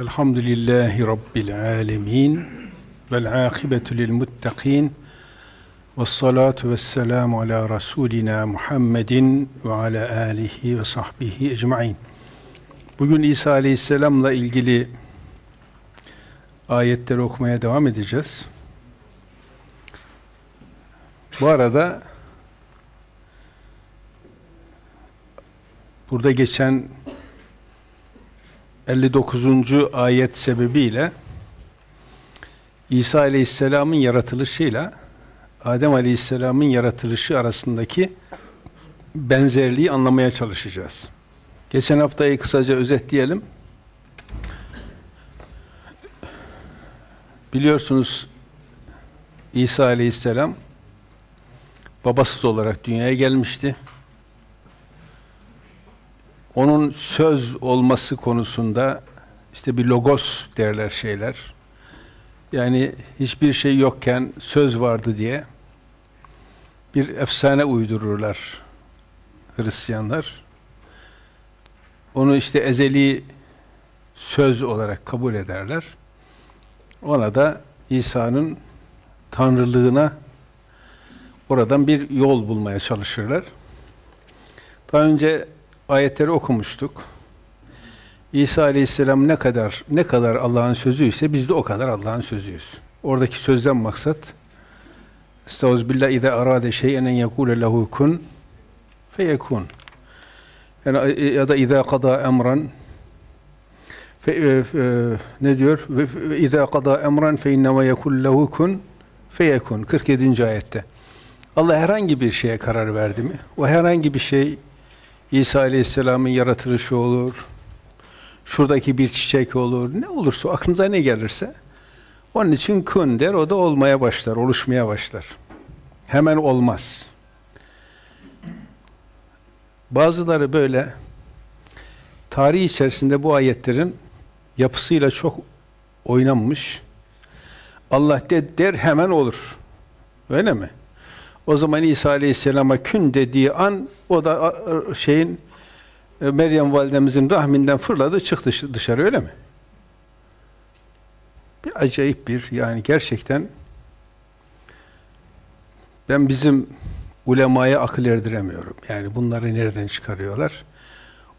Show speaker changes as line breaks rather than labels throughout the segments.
Elhamdülillahi Rabbil alemin. Vel akibetu lil muttaqin. Ve salatu ve selamu ala Resulina Muhammedin ve ala alihi ve sahbihi ecmain. Bugün İsa Aleyhisselam'la ilgili ayetleri okumaya devam edeceğiz. Bu arada burada geçen 59. ayet sebebiyle İsa Aleyhisselam'ın yaratılışıyla Adem Aleyhisselam'ın yaratılışı arasındaki benzerliği anlamaya çalışacağız. Geçen haftayı kısaca özetleyelim. Biliyorsunuz İsa Aleyhisselam babasız olarak dünyaya gelmişti onun söz olması konusunda işte bir logos derler şeyler. Yani hiçbir şey yokken söz vardı diye bir efsane uydururlar Hristiyanlar. Onu işte ezeli söz olarak kabul ederler. Ona da İsa'nın tanrılığına oradan bir yol bulmaya çalışırlar. Daha önce ayetleri okumuştuk. İsa Aleyhisselam ne kadar ne kadar Allah'ın sözü ise biz de o kadar Allah'ın sözüyüz. Oradaki sözden maksat Estağfirullah ize arade şey'en en yekule lehu kun feyekun. Yani ya da iza kada emran fe, e, e, ne diyor? Ve iza kada emran fe innema yekul lehu kun feyekun. 47. ayette. Allah herhangi bir şeye karar verdi mi? O herhangi bir şey İsa Aleyhisselam'ın yaratılışı olur, şuradaki bir çiçek olur, ne olursa aklınıza ne gelirse onun için kun der, o da olmaya başlar, oluşmaya başlar. Hemen olmaz. Bazıları böyle tarih içerisinde bu ayetlerin yapısıyla çok oynanmış. Allah de der hemen olur. Öyle mi? O zaman İsa Aleyhisselam'a kün dediği an o da şeyin e, Meryem validemizin rahminden fırladı çıktı dışarı öyle mi? Bir acayip bir yani gerçekten ben bizim ulemaya akıl erdiremiyorum. Yani bunları nereden çıkarıyorlar?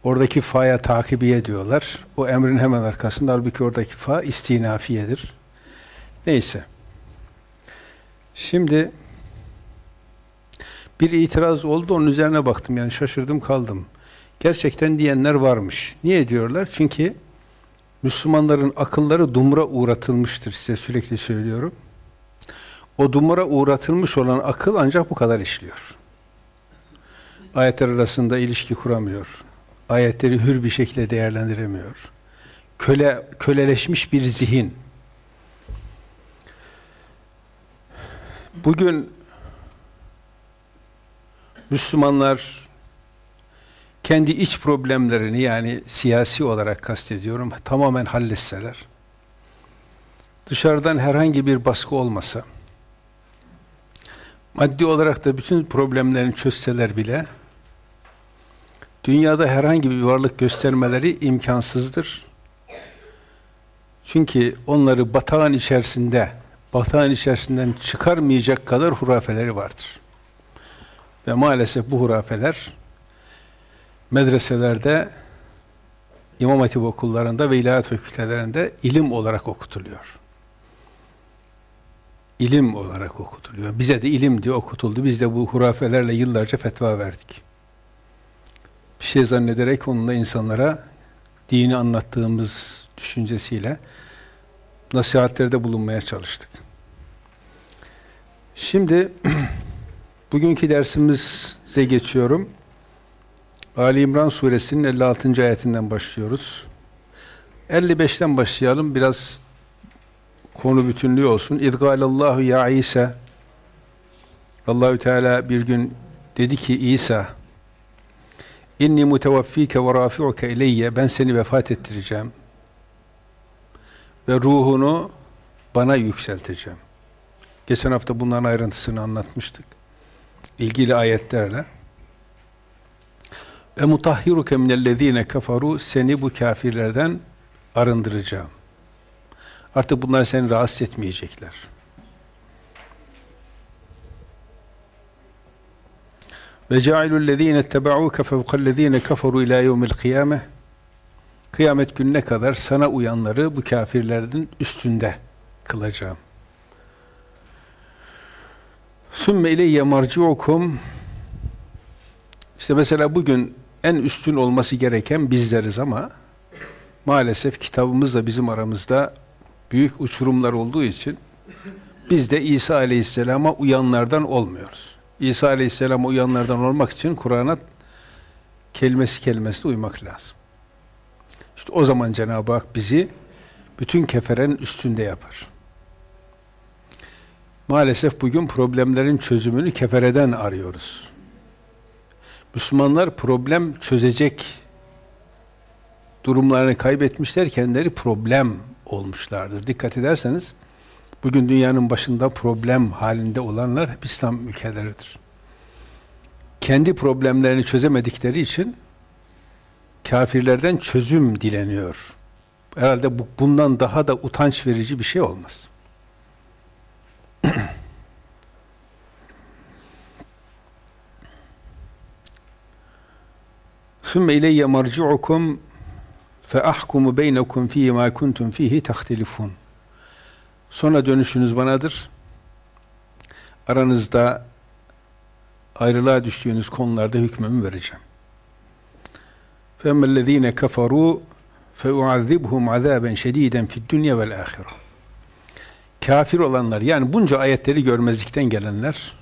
Oradaki fa'ya takibiye diyorlar. O emrin hemen arkasında halbuki oradaki fa istinafiyedir. Neyse. Şimdi bir itiraz oldu, onun üzerine baktım. Yani şaşırdım kaldım. Gerçekten diyenler varmış. Niye diyorlar? Çünkü Müslümanların akılları dumura uğratılmıştır size sürekli söylüyorum. O dumura uğratılmış olan akıl ancak bu kadar işliyor. Ayetler arasında ilişki kuramıyor. Ayetleri hür bir şekilde değerlendiremiyor. Köle, köleleşmiş bir zihin. Bugün Müslümanlar kendi iç problemlerini yani siyasi olarak kastediyorum tamamen halletseler, dışarıdan herhangi bir baskı olmasa, maddi olarak da bütün problemlerini çözseler bile, dünyada herhangi bir varlık göstermeleri imkansızdır. Çünkü onları batağın içerisinde, batağın içerisinden çıkarmayacak kadar hurafeleri vardır. Ve maalesef bu hurafeler medreselerde, İmam Hatip okullarında ve ilahiyat fakültelerinde ilim olarak okutuluyor. İlim olarak okutuluyor. Bize de ilim diye okutuldu. Biz de bu hurafelerle yıllarca fetva verdik. Bir şey zannederek onunla insanlara dini anlattığımız düşüncesiyle nasihatlerde bulunmaya çalıştık. Şimdi Bugünkü dersimize geçiyorum. Ali İmran suresinin 56. ayetinden başlıyoruz. 55'ten başlayalım. Biraz konu bütünlüğü olsun. İdgalallahu ya İsa Allahü Teala bir gün dedi ki İsa İnni mutevaffike ve rafi'uke ileyye ben seni vefat ettireceğim ve ruhunu bana yükselteceğim. Geçen hafta bunların ayrıntısını anlatmıştık ilgili ayetlerle ve mutahhiruke minellezine kafaru seni bu kafirlerden arındıracağım. Artık bunlar seni rahatsız etmeyecekler. Ve cealul lezine ittabauke fevkallezine kafaru ila yevmil kıyame Kıyamet gününe kadar sana uyanları bu kafirlerin üstünde kılacağım. Sümme ileyye marciukum İşte mesela bugün en üstün olması gereken bizleriz ama maalesef kitabımızla bizim aramızda büyük uçurumlar olduğu için biz de İsa Aleyhisselam'a uyanlardan olmuyoruz. İsa Aleyhisselam'a uyanlardan olmak için Kur'an'a kelimesi kelimesine uymak lazım. İşte o zaman Cenab-ı Hak bizi bütün keferenin üstünde yapar. Maalesef bugün problemlerin çözümünü kefereden arıyoruz. Müslümanlar problem çözecek durumlarını kaybetmişler, kendileri problem olmuşlardır. Dikkat ederseniz, bugün dünyanın başında problem halinde olanlar hep İslam ülkeleridir. Kendi problemlerini çözemedikleri için kafirlerden çözüm dileniyor. Herhalde bu, bundan daha da utanç verici bir şey olmaz. ثُمَّ اِلَيَّ مَرْجِعُكُمْ فَاَحْكُمُ بَيْنَكُمْ ف۪يهِ مَا كُنْتُمْ ف۪يهِ تَخْتِلِفُونَ Sonra dönüşünüz banadır. Aranızda ayrılığa düştüğünüz konularda hükmümü vereceğim. فَاَمَّا الَّذ۪ينَ كَفَرُوا فَاُعَذِّبْهُمْ عَذَابًا شَد۪يدًا فِي الدُّنْيَا وَالْآخِرَةِ Kafir olanlar, yani bunca ayetleri görmezlikten gelenler,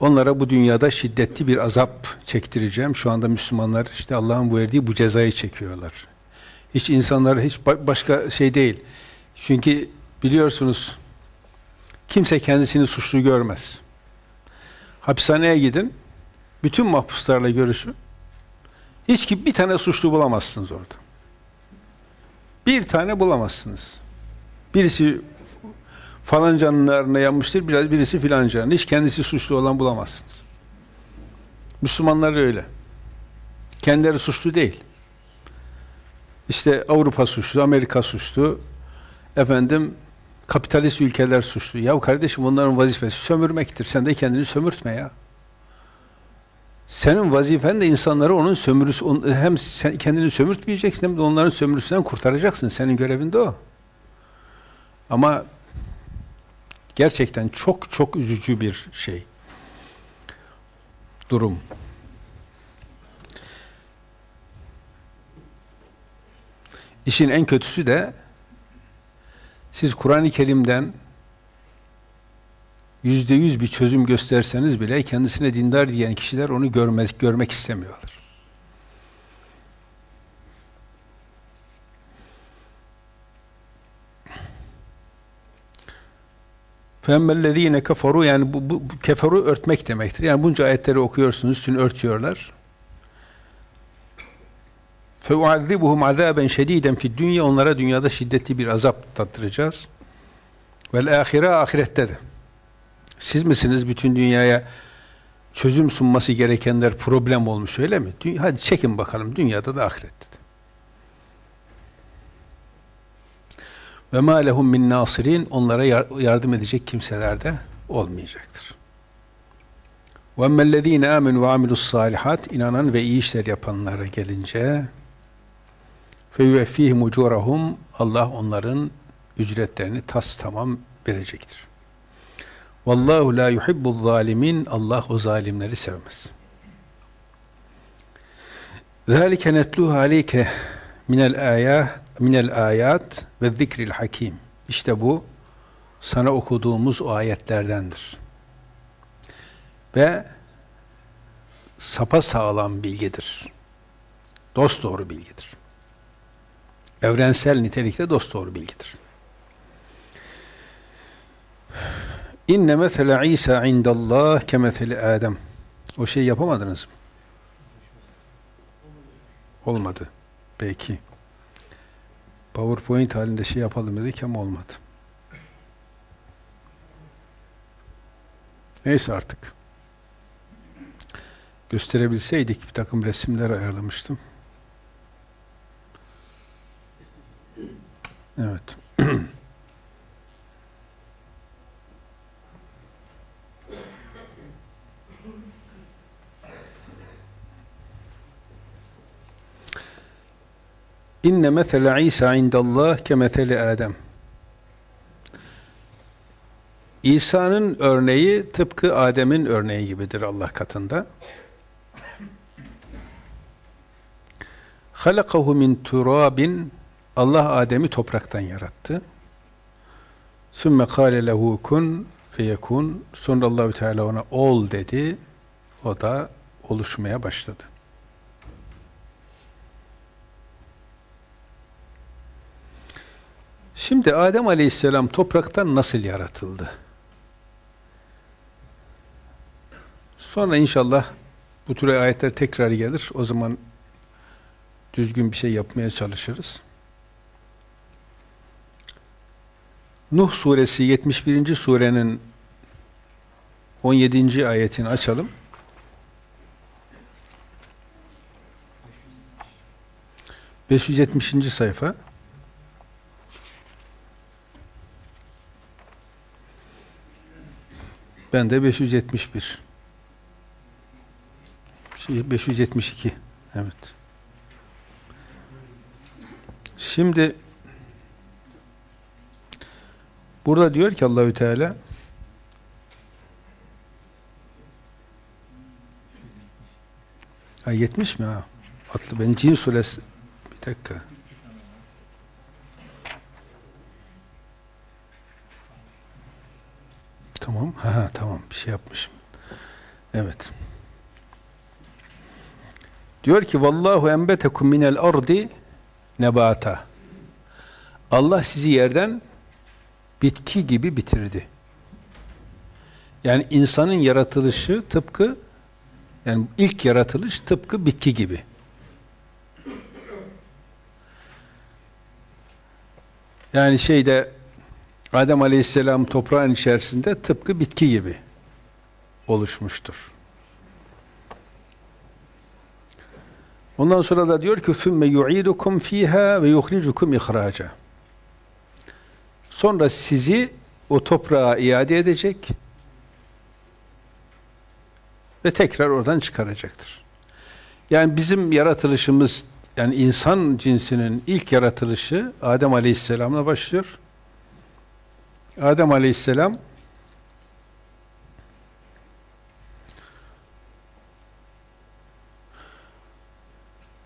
onlara bu dünyada şiddetli bir azap çektireceğim. Şu anda Müslümanlar işte Allah'ın verdiği bu cezayı çekiyorlar. Hiç insanlar hiç başka şey değil. Çünkü biliyorsunuz kimse kendisini suçlu görmez. Hapishaneye gidin, bütün mahpuslarla görüşün. Hiç ki bir tane suçlu bulamazsınız orada. Bir tane bulamazsınız. Birisi falancanın narına yanmıştır, biraz birisi filancanın. Hiç kendisi suçlu olan bulamazsınız. Müslümanlar öyle. Kendileri suçlu değil. İşte Avrupa suçlu, Amerika suçlu, efendim kapitalist ülkeler suçlu. Ya kardeşim onların vazifesi sömürmektir. Sen de kendini sömürtme ya. Senin vazifen de insanları onun sömürüsü, hem sen kendini sömürtmeyeceksin hem de onların sömürüsünden kurtaracaksın. Senin görevin de o. Ama gerçekten çok çok üzücü bir şey. Durum. İşin en kötüsü de siz Kur'an-ı Kerim'den yüzde yüz bir çözüm gösterseniz bile kendisine dindar diyen kişiler onu görmez, görmek istemiyorlar. فَاَمَّا kafaru yani bu, bu, bu keferu örtmek demektir. Yani bunca ayetleri okuyorsunuz, üstünü örtüyorlar. فَاُعَذِّبُهُمْ عَذَابًا شَد۪يدًا فِي dünya Onlara dünyada şiddetli bir azap tattıracağız. Vel ahire ahirette de. Siz misiniz bütün dünyaya çözüm sunması gerekenler problem olmuş öyle mi? Hadi çekin bakalım dünyada da ahirette de. Ve ma lehum min nasirin onlara yardım edecek kimseler de olmayacaktır. Ve emmellezine amenu ve amilus salihat inanan ve iyi işler yapanlara gelince fe yuveffihim ucurahum Allah onların ücretlerini tas tamam verecektir. Vallahu la yuhibbul zalimin. Allah o zalimleri sevmez. Zalike netluhu aleyke minel ayat minel ayat ve zikril hakim. İşte bu sana okuduğumuz o ayetlerdendir. Ve sapa sağlam bilgidir. Dost doğru bilgidir. Evrensel nitelikte dost doğru bilgidir. İnne mesele İsa indallah kemeseli Adem. O şeyi yapamadınız mı? Olmadı. Peki. PowerPoint halinde şey yapalım dedik ama olmadı. Neyse artık. Gösterebilseydik bir takım resimler ayarlamıştım. Evet. İnne mesele İsa indallah ke mesele Adem. İsa'nın örneği tıpkı Adem'in örneği gibidir Allah katında. Halakahu min turabin Allah Adem'i topraktan yarattı. Sümme kâle lehu kun feyekun. Sonra Allahü Teala ona ol dedi. O da oluşmaya başladı. Şimdi Adem Aleyhisselam topraktan nasıl yaratıldı? Sonra inşallah bu tür ayetler tekrar gelir. O zaman düzgün bir şey yapmaya çalışırız. Nuh suresi 71. surenin 17. ayetini açalım. Beş yüz yetmişinci sayfa. Ben de 571. Şey 572. Evet. Şimdi burada diyor ki Allahü Teala Ha 70 mi ha? Atlı ben Cin suresi bir dakika. Tamam. Ha, tamam bir şey yapmışım. Evet. Diyor ki vallahu enbetekum minel ardi nebata. Allah sizi yerden bitki gibi bitirdi. Yani insanın yaratılışı tıpkı yani ilk yaratılış tıpkı bitki gibi. Yani şeyde Adem Aleyhisselam toprağın içerisinde tıpkı bitki gibi oluşmuştur. Ondan sonra da diyor ki ثُمَّ يُعِيدُكُمْ ف۪يهَا وَيُخْرِجُكُمْ اِخْرَاجًا Sonra sizi o toprağa iade edecek ve tekrar oradan çıkaracaktır. Yani bizim yaratılışımız, yani insan cinsinin ilk yaratılışı Adem Aleyhisselam'la başlıyor. Adem Aleyhisselam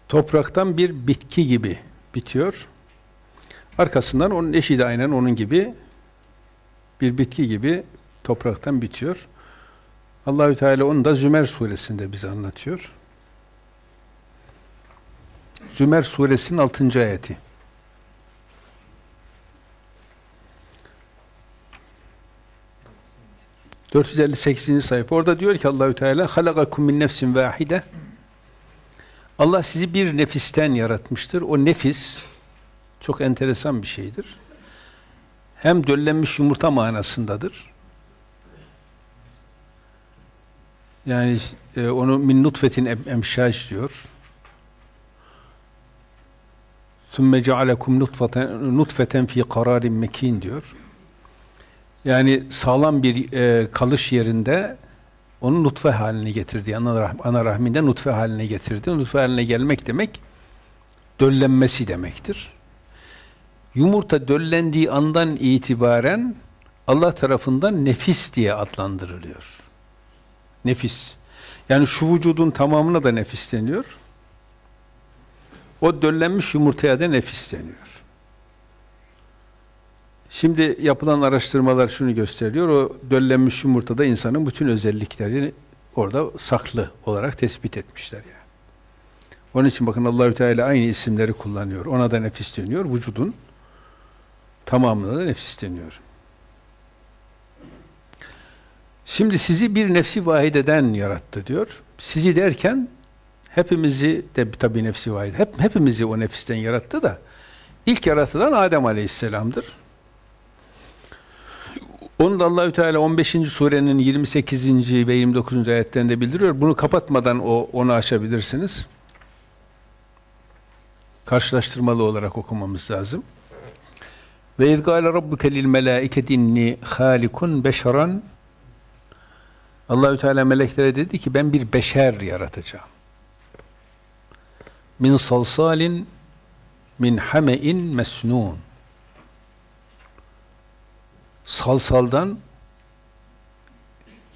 topraktan bir bitki gibi bitiyor. Arkasından onun eşi de aynen onun gibi bir bitki gibi topraktan bitiyor. Allahü Teala onu da Zümer suresinde bize anlatıyor. Zümer suresinin 6. ayeti. 458. sayfa. Orada diyor ki Allahü Teala halakakum min nefsin vahide. Allah sizi bir nefisten yaratmıştır. O nefis çok enteresan bir şeydir. Hem döllenmiş yumurta manasındadır. Yani e, onu min nutfetin emşaj diyor. ثُمَّ جَعَلَكُمْ نُطْفَةً, nutfeten fi kararin mekin diyor. Yani sağlam bir e, kalış yerinde onu nutfe haline getirdi. Ana, rah ana rahminde nutfe haline getirdi. Nutfe haline gelmek demek döllenmesi demektir. Yumurta döllendiği andan itibaren Allah tarafından nefis diye adlandırılıyor. Nefis. Yani şu vücudun tamamına da nefis deniyor. O döllenmiş yumurtaya da nefis deniyor. Şimdi yapılan araştırmalar şunu gösteriyor. O döllenmiş yumurtada insanın bütün özelliklerini orada saklı olarak tespit etmişler yani. Onun için bakın Allahü Teala aynı isimleri kullanıyor. Ona da nefis deniyor. Vücudun tamamına da nefis deniyor. Şimdi sizi bir nefsi vahideden yarattı diyor. Sizi derken hepimizi de tabi nefsi vahid. Hep hepimizi o nefisten yarattı da ilk yaratılan Adem Aleyhisselam'dır. Onu da Allahü Teala 15. surenin 28. ve 29. ayetlerinde bildiriyor. Bunu kapatmadan o onu açabilirsiniz. Karşılaştırmalı olarak okumamız lazım. Ve iz gâle rabbuke lil melâiketi inni hâlikun beşeran Allahü Teala meleklere dedi ki ben bir beşer yaratacağım. Min salsalin min hame'in mesnun. Salsaldan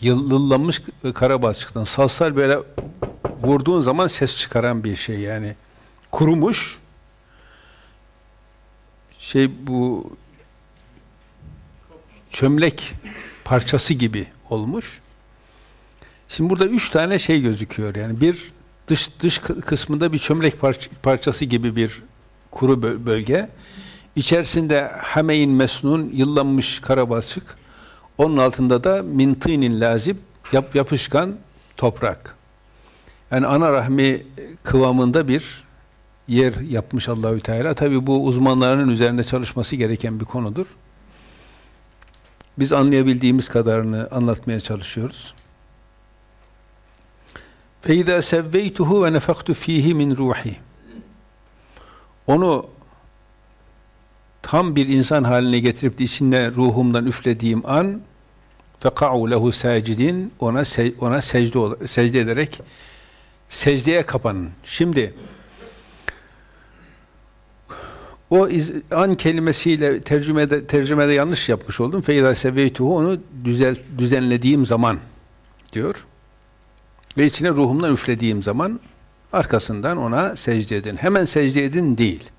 yıllanmış karabalçıktan. Salsal böyle vurduğun zaman ses çıkaran bir şey yani. Kurumuş şey bu çömlek parçası gibi olmuş. Şimdi burada üç tane şey gözüküyor. Yani bir dış dış kısmında bir çömlek parçası gibi bir kuru bölge. İçerisinde hameyin mesnun yıllanmış karabalçık. Onun altında da mintinin lazip yap, yapışkan toprak. Yani ana rahmi kıvamında bir yer yapmış Allahü Teala. Tabi bu uzmanların üzerinde çalışması gereken bir konudur. Biz anlayabildiğimiz kadarını anlatmaya çalışıyoruz. Sevveytuhu ve nefektu fihi min ruhi. Onu tam bir insan haline getirip içinde ruhumdan üflediğim an feka'u lehu sacidin ona ona secde secde ederek secdeye kapanın. Şimdi o iz, an kelimesiyle tercümede tercümede yanlış yapmış oldum. Feyda seveytuhu onu düzel, düzenlediğim zaman diyor. Ve içine ruhumdan üflediğim zaman arkasından ona secde edin. Hemen secde edin değil.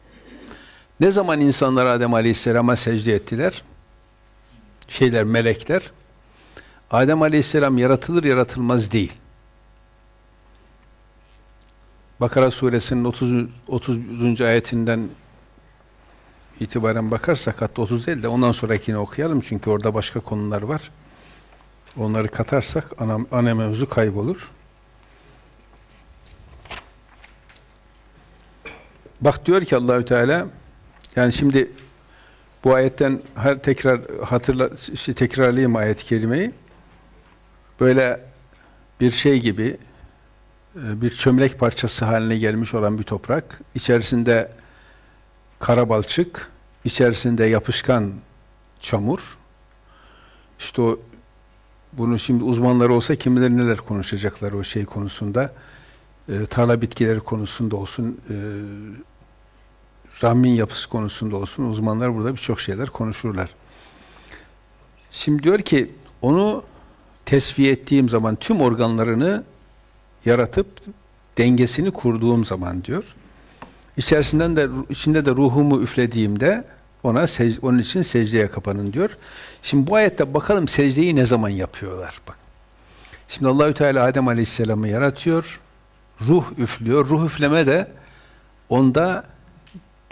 Ne zaman insanlar Adem Aleyhisselam'a secde ettiler? Şeyler, melekler. Adem Aleyhisselam yaratılır yaratılmaz değil. Bakara suresinin 30. 30. ayetinden itibaren bakarsak hatta 30 değil de ondan sonrakini okuyalım çünkü orada başka konular var. Onları katarsak ana, ana mevzu kaybolur. Bak diyor ki Allahü Teala yani şimdi bu ayetten her tekrar hatırla işte tekrarlayayım ayet-i kerimeyi. Böyle bir şey gibi e, bir çömlek parçası haline gelmiş olan bir toprak, içerisinde kara balçık, içerisinde yapışkan çamur. İşte o bunu şimdi uzmanları olsa kim bilir neler konuşacaklar o şey konusunda. E, tarla bitkileri konusunda olsun, e, rahmin yapısı konusunda olsun uzmanlar burada birçok şeyler konuşurlar. Şimdi diyor ki onu tesviye ettiğim zaman tüm organlarını yaratıp dengesini kurduğum zaman diyor. İçerisinden de içinde de ruhumu üflediğimde ona onun için secdeye kapanın diyor. Şimdi bu ayette bakalım secdeyi ne zaman yapıyorlar bak. Şimdi Allahü Teala Adem Aleyhisselam'ı yaratıyor. Ruh üflüyor. Ruh üfleme de onda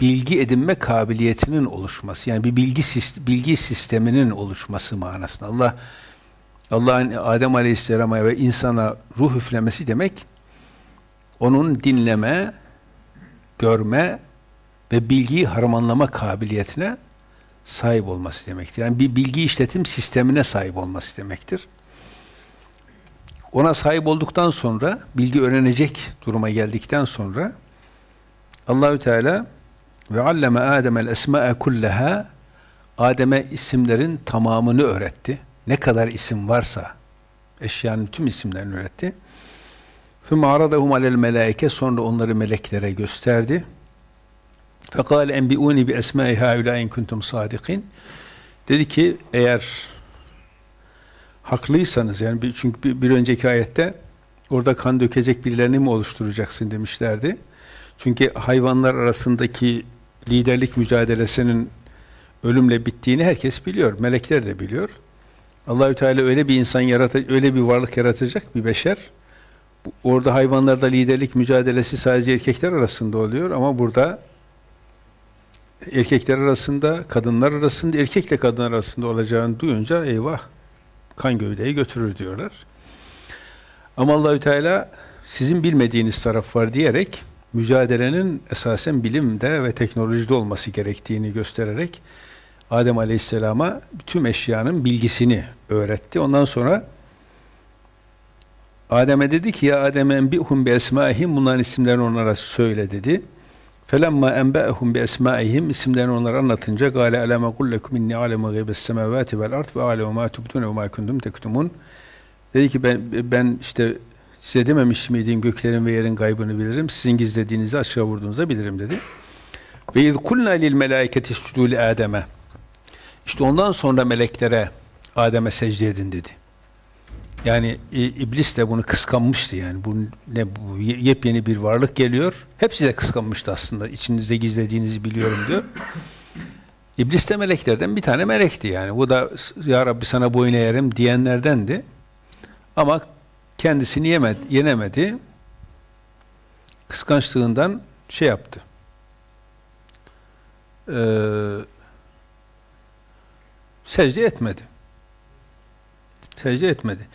bilgi edinme kabiliyetinin oluşması. Yani bir bilgi bilgi sisteminin oluşması manasında. Allah Allah'ın Adem Aleyhisselam'a ve insana ruh üflemesi demek onun dinleme, görme ve bilgiyi harmanlama kabiliyetine sahip olması demektir. Yani bir bilgi işletim sistemine sahip olması demektir. Ona sahip olduktan sonra, bilgi öğrenecek duruma geldikten sonra Allahü Teala ve alleme Adem'el esma'e kullaha Adem'e isimlerin tamamını öğretti. Ne kadar isim varsa eşyanın tüm isimlerini öğretti. ثُمَّ عَرَضَهُمْ عَلَى الْمَلَائِكَ Sonra onları meleklere gösterdi. فَقَالَ اَنْبِئُونِ بِاَسْمَاءِ هَاُلَٰئِنْ كُنْتُمْ صَادِقِينَ Dedi ki eğer haklıysanız yani bir, çünkü bir, bir önceki ayette orada kan dökecek birilerini mi oluşturacaksın demişlerdi. Çünkü hayvanlar arasındaki liderlik mücadelesinin ölümle bittiğini herkes biliyor. Melekler de biliyor. Allahü Teala öyle bir insan yaratacak, öyle bir varlık yaratacak bir beşer. Orada hayvanlarda liderlik mücadelesi sadece erkekler arasında oluyor ama burada erkekler arasında, kadınlar arasında, erkekle kadın arasında olacağını duyunca eyvah kan gövdeyi götürür diyorlar. Ama Allahü Teala sizin bilmediğiniz taraf var diyerek mücadelenin esasen bilimde ve teknolojide olması gerektiğini göstererek Adem Aleyhisselam'a tüm eşyanın bilgisini öğretti. Ondan sonra Adem'e dedi ki ya Adem enbihum bi esmaihim bunların isimlerini onlara söyle dedi. Felemma enba'ehum bi esmaihim isimlerini onlara anlatınca gale alema kul lekum inni alemu gıybes semavati vel ard ve alemu ma tubdun ve ma kuntum tektumun. Dedi ki ben ben işte size dememiş miydim göklerin ve yerin gaybını bilirim. Sizin gizlediğinizi aşağı vurduğunuzda bilirim dedi. Ve iz kulna lil melaiketi li Adem'e. İşte ondan sonra meleklere Adem'e secde edin dedi. Yani iblis de bunu kıskanmıştı yani. Bu ne bu yepyeni bir varlık geliyor. Hepsi de kıskanmıştı aslında. İçinizde gizlediğinizi biliyorum diyor. İblis de meleklerden bir tane melekti yani. Bu da ya Rabbi sana boyun eğerim diyenlerdendi. Ama kendisini yemedi, yenemedi. Kıskançlığından şey yaptı. Ee, secde etmedi. Secde etmedi.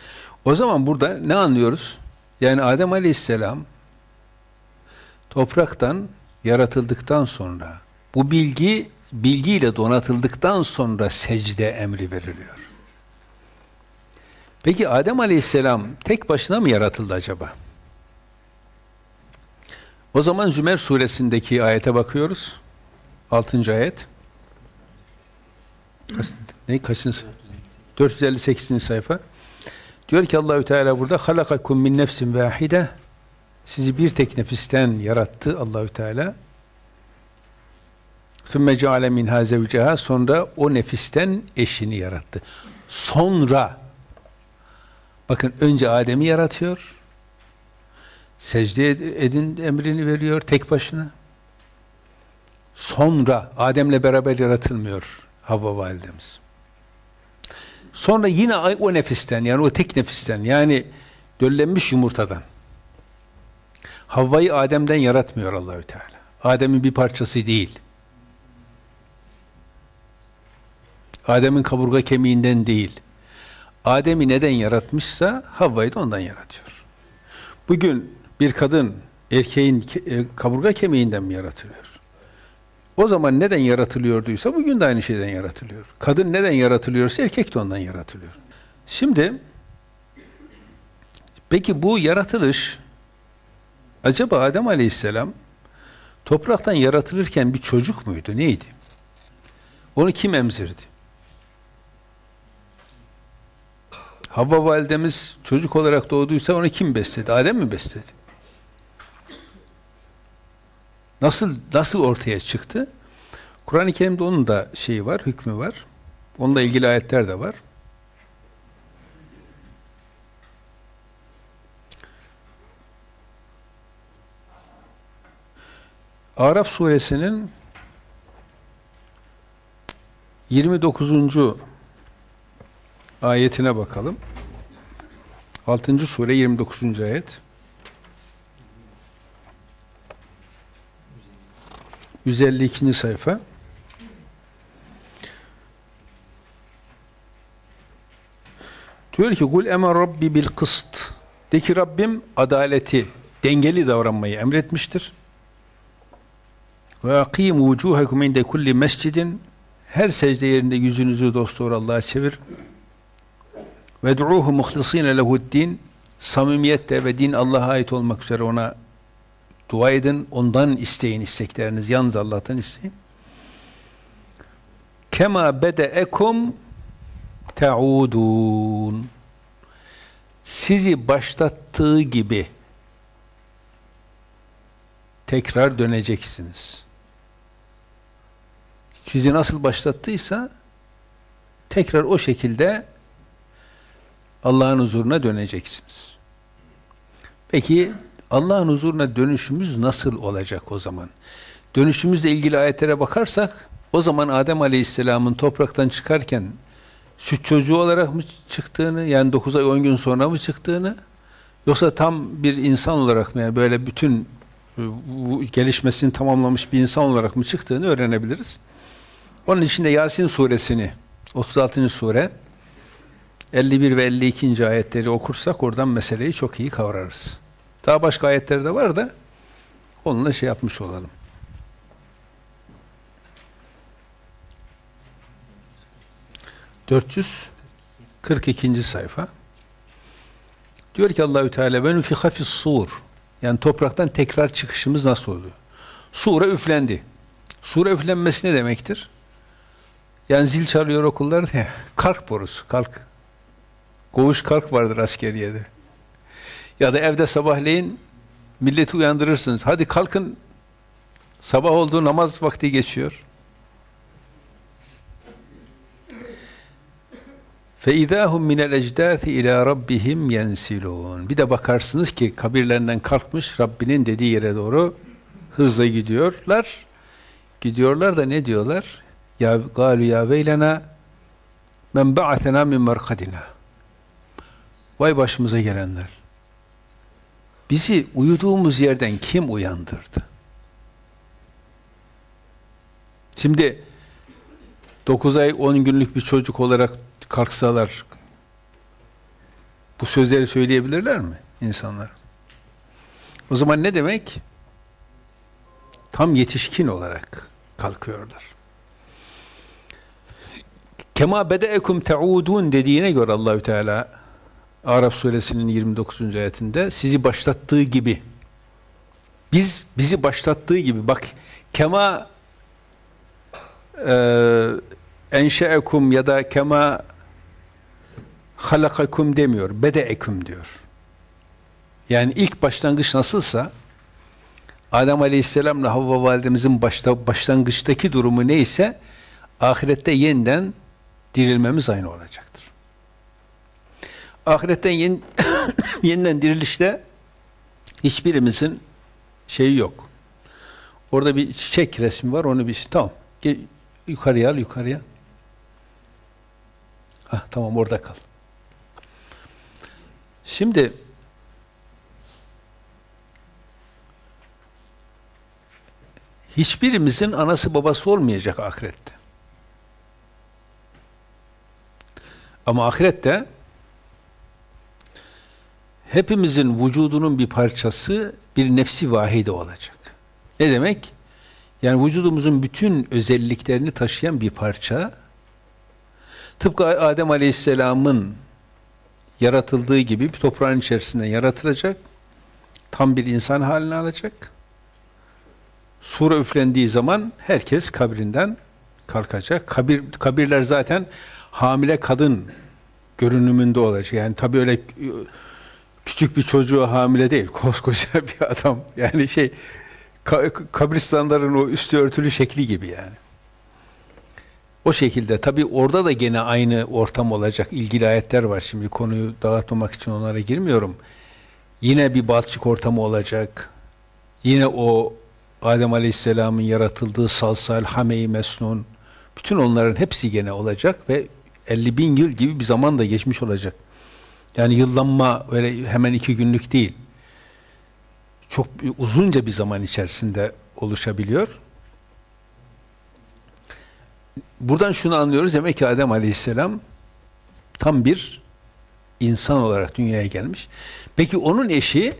O zaman burada ne anlıyoruz? Yani Adem Aleyhisselam topraktan yaratıldıktan sonra bu bilgi bilgiyle donatıldıktan sonra secde emri veriliyor. Peki Adem Aleyhisselam tek başına mı yaratıldı acaba? O zaman Zümer suresindeki ayete bakıyoruz. 6. ayet. Ne kaçıncı? 458. sayfa. Diyor ki Allahü Teala burada halakakum min nefsin vahide sizi bir tek nefisten yarattı Allahü Teala. Sümme ceale minha zevceha sonra o nefisten eşini yarattı. Sonra bakın önce Adem'i yaratıyor. Secde edin emrini veriyor tek başına. Sonra Adem'le beraber yaratılmıyor Havva validemiz. Sonra yine o nefisten yani o tek nefisten yani döllenmiş yumurtadan. Havva'yı Adem'den yaratmıyor Allahü Teala. Adem'in bir parçası değil. Adem'in kaburga kemiğinden değil. Adem'i neden yaratmışsa Havva'yı da ondan yaratıyor. Bugün bir kadın erkeğin e, kaburga kemiğinden mi yaratılıyor? O zaman neden yaratılıyorduysa bugün de aynı şeyden yaratılıyor. Kadın neden yaratılıyorsa erkek de ondan yaratılıyor. Şimdi peki bu yaratılış acaba Adem Aleyhisselam topraktan yaratılırken bir çocuk muydu? Neydi? Onu kim emzirdi? Havva validemiz çocuk olarak doğduysa onu kim besledi? Adem mi besledi? Nasıl nasıl ortaya çıktı? Kur'an-ı Kerim'de onun da şeyi var, hükmü var. Onunla ilgili ayetler de var. Araf suresinin 29. ayetine bakalım. 6. sure 29. ayet. 152. sayfa. Diyor ki kul emen rabbi bil kıst. De ki Rabbim adaleti, dengeli davranmayı emretmiştir. Ve akimu vucuhakum inde kulli mescidin her secde yerinde yüzünüzü dosdoğru Allah'a çevir. Ve du'uhu muhlisine lehu'd-din samimiyetle ve din Allah'a ait olmak üzere ona Dua edin, ondan isteyin istekleriniz. Yalnız Allah'tan isteyin. Kema bedeekum taudun. Sizi başlattığı gibi tekrar döneceksiniz. Sizi nasıl başlattıysa tekrar o şekilde Allah'ın huzuruna döneceksiniz. Peki Allah'ın huzuruna dönüşümüz nasıl olacak o zaman? Dönüşümüzle ilgili ayetlere bakarsak o zaman Adem Aleyhisselam'ın topraktan çıkarken süt çocuğu olarak mı çıktığını yani 9 ay 10 gün sonra mı çıktığını yoksa tam bir insan olarak mı yani böyle bütün e, gelişmesini tamamlamış bir insan olarak mı çıktığını öğrenebiliriz. Onun için de Yasin suresini 36. sure 51 ve 52. ayetleri okursak oradan meseleyi çok iyi kavrarız. Daha başka ayetler de var da onunla şey yapmış olalım. ...442. sayfa. Diyor ki Allahü Teala ben fi hafis sur. Yani topraktan tekrar çıkışımız nasıl oluyor? Sure üflendi. Sure üflenmesi ne demektir? Yani zil çalıyor okullarda ya. Kalk borusu, kalk. Koğuş kalk vardır askeriyede. Ya da evde sabahleyin milleti uyandırırsınız. Hadi kalkın. Sabah oldu namaz vakti geçiyor. فَاِذَا هُمْ مِنَ الْاَجْدَاثِ اِلَى رَبِّهِمْ يَنْسِلُونَ Bir de bakarsınız ki kabirlerinden kalkmış Rabbinin dediği yere doğru hızla gidiyorlar. Gidiyorlar da ne diyorlar? Ya galu ya veylena men ba'athena min markadina. Vay başımıza gelenler. Bizi uyuduğumuz yerden kim uyandırdı? Şimdi 9 ay 10 günlük bir çocuk olarak kalksalar bu sözleri söyleyebilirler mi insanlar? O zaman ne demek? Tam yetişkin olarak kalkıyorlar. Kema bedeekum teudun dediğine göre Allahü Teala Araf suresinin 29. ayetinde sizi başlattığı gibi biz bizi başlattığı gibi bak kema e, enşeekum ya da kema halakakum demiyor. Bedeekum diyor. Yani ilk başlangıç nasılsa Adem Aleyhisselam'la Havva validemizin başta, başlangıçtaki durumu neyse ahirette yeniden dirilmemiz aynı olacaktır. Ahiretten yeni, yeniden dirilişte hiçbirimizin şeyi yok. Orada bir çiçek resmi var, onu bir tamam. Gel, yukarıya al, yukarıya. Ah, tamam orada kal. Şimdi hiçbirimizin anası babası olmayacak ahirette. Ama ahirette hepimizin vücudunun bir parçası bir nefsi vahide olacak. Ne demek? Yani vücudumuzun bütün özelliklerini taşıyan bir parça tıpkı Adem Aleyhisselam'ın yaratıldığı gibi bir toprağın içerisinde yaratılacak. Tam bir insan haline alacak. Sura üflendiği zaman herkes kabrinden kalkacak. Kabir, kabirler zaten hamile kadın görünümünde olacak. Yani tabii öyle küçük bir çocuğu hamile değil. Koskoca bir adam. Yani şey kabristanların o üstü örtülü şekli gibi yani. O şekilde tabi orada da gene aynı ortam olacak. İlgili ayetler var. Şimdi konuyu dağıtmamak için onlara girmiyorum. Yine bir balçık ortamı olacak. Yine o Adem Aleyhisselam'ın yaratıldığı salsal, hame-i mesnun, bütün onların hepsi gene olacak ve 50 bin yıl gibi bir zaman da geçmiş olacak. Yani yıllanma öyle hemen iki günlük değil. Çok uzunca bir zaman içerisinde oluşabiliyor. Buradan şunu anlıyoruz. Demek ki Adem Aleyhisselam tam bir insan olarak dünyaya gelmiş. Peki onun eşi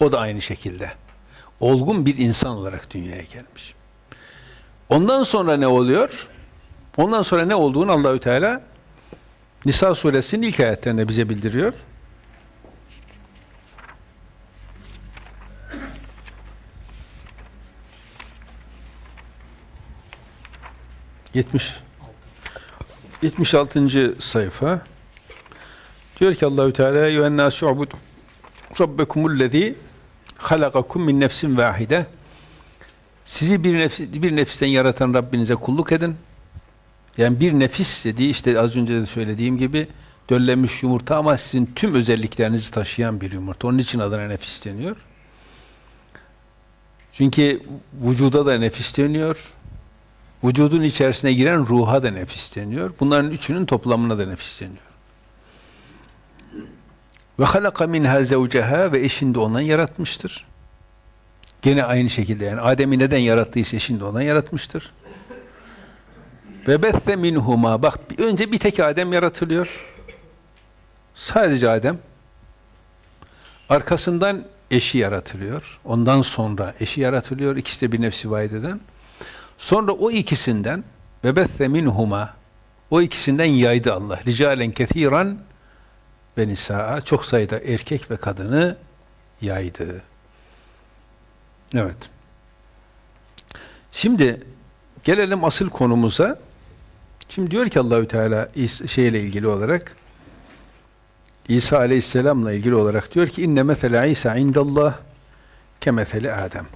o da aynı şekilde. Olgun bir insan olarak dünyaya gelmiş. Ondan sonra ne oluyor? Ondan sonra ne olduğunu Allahü Teala Nisa suresinin ilk ayetlerinde bize bildiriyor. 70 76. sayfa diyor ki Allahü Teala yuhen nasu ubud rabbekumullezî halakakum min nefsin vahide sizi bir nefs bir nefisten yaratan Rabbinize kulluk edin. Yani bir nefis dediği işte az önce de söylediğim gibi döllenmiş yumurta ama sizin tüm özelliklerinizi taşıyan bir yumurta. Onun için adına nefis deniyor. Çünkü vücuda da nefis deniyor vücudun içerisine giren ruha da nefis deniyor. Bunların üçünün toplamına da nefis deniyor. Ve halaka minha zevceha ve eşini de ondan yaratmıştır. Gene aynı şekilde yani Adem'i neden yarattıysa eşini de ondan yaratmıştır. Ve bethe minhuma bak önce bir tek Adem yaratılıyor. Sadece Adem. Arkasından eşi yaratılıyor. Ondan sonra eşi yaratılıyor. İkisi de bir nefsi vaideden. Sonra o ikisinden ve bethe minhuma o ikisinden yaydı Allah. Ricalen kethiran ve nisaa çok sayıda erkek ve kadını yaydı. Evet. Şimdi gelelim asıl konumuza. Şimdi diyor ki Allahü Teala şeyle ilgili olarak İsa Aleyhisselam'la ilgili olarak diyor ki inne mesele İsa indallah kemeseli Adem.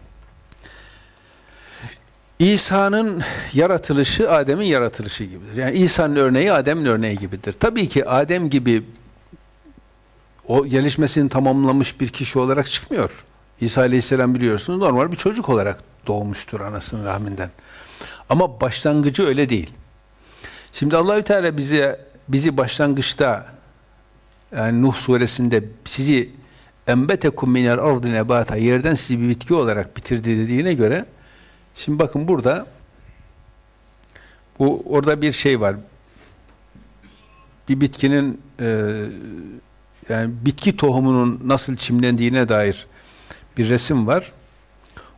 İsa'nın yaratılışı Adem'in yaratılışı gibidir. Yani İsa'nın örneği Adem'in örneği gibidir. Tabii ki Adem gibi o gelişmesini tamamlamış bir kişi olarak çıkmıyor. İsa Aleyhisselam biliyorsunuz normal bir çocuk olarak doğmuştur anasının rahminden. Ama başlangıcı öyle değil. Şimdi Allahü Teala bize bizi başlangıçta yani Nuh suresinde sizi embetekum minel ardı nebata yerden sizi bir bitki olarak bitirdi dediğine göre şimdi bakın burada bu orada bir şey var. Bir bitkinin e, yani bitki tohumunun nasıl çimlendiğine dair bir resim var.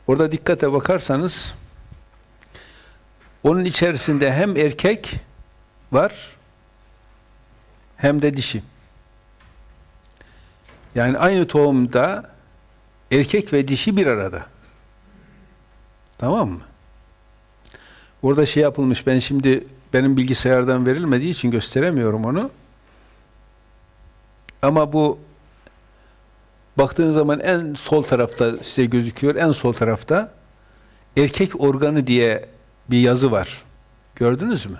Orada dikkate bakarsanız onun içerisinde hem erkek var hem de dişi. Yani aynı tohumda erkek ve dişi bir arada. Tamam mı? Orada şey yapılmış. Ben şimdi benim bilgisayardan verilmediği için gösteremiyorum onu. Ama bu baktığınız zaman en sol tarafta size gözüküyor. En sol tarafta erkek organı diye bir yazı var. Gördünüz mü?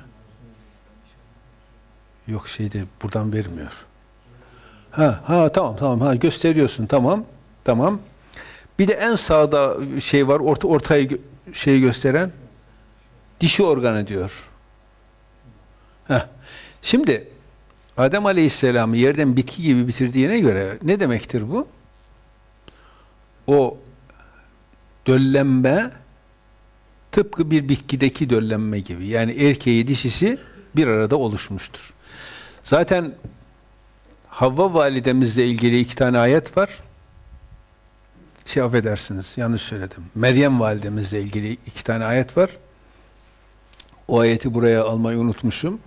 Yok şeyde buradan vermiyor. Ha ha tamam tamam ha gösteriyorsun tamam. Tamam. Bir de en sağda şey var orta ortayı şeyi gösteren dişi organı diyor. Ha. Şimdi Adem Aleyhisselam'ı yerden bitki gibi bitirdiğine göre ne demektir bu? O döllenme tıpkı bir bitkideki döllenme gibi. Yani erkeği dişisi bir arada oluşmuştur. Zaten Havva validemizle ilgili iki tane ayet var. Şey affedersiniz, yanlış söyledim. Meryem validemizle ilgili iki tane ayet var. O ayeti buraya almayı unutmuşum.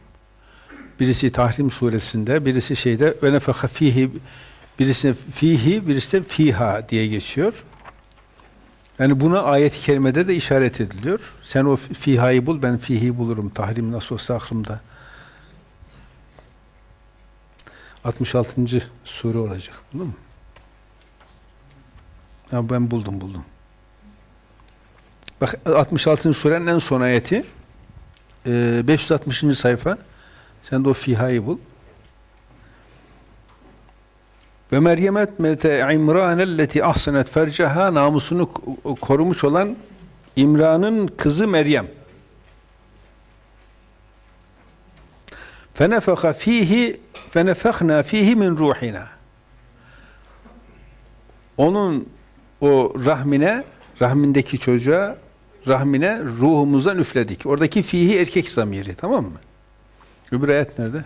Birisi Tahrim suresinde, birisi şeyde ve nefeha fihi birisi fihi, birisi de fiha diye geçiyor. Yani buna ayet-i kerimede de işaret ediliyor. Sen o fihayı bul, ben fihi bulurum. Tahrim nasıl olsa aklımda. 66. sure olacak. Buldun mu? Ya ben buldum buldum. Bak 66. surenin en son ayeti 560. E, sayfa sen de o fihayı bul. Ve Meryem etmete İmran elleti ahsenet fercaha namusunu korumuş olan İmran'ın kızı Meryem. Fenefeha fihi fenefehna fihi min ruhina. Onun o rahmine, rahmindeki çocuğa, rahmine ruhumuzdan üfledik. Oradaki fihi erkek zamiri, tamam mı? Öbür ayet nerede?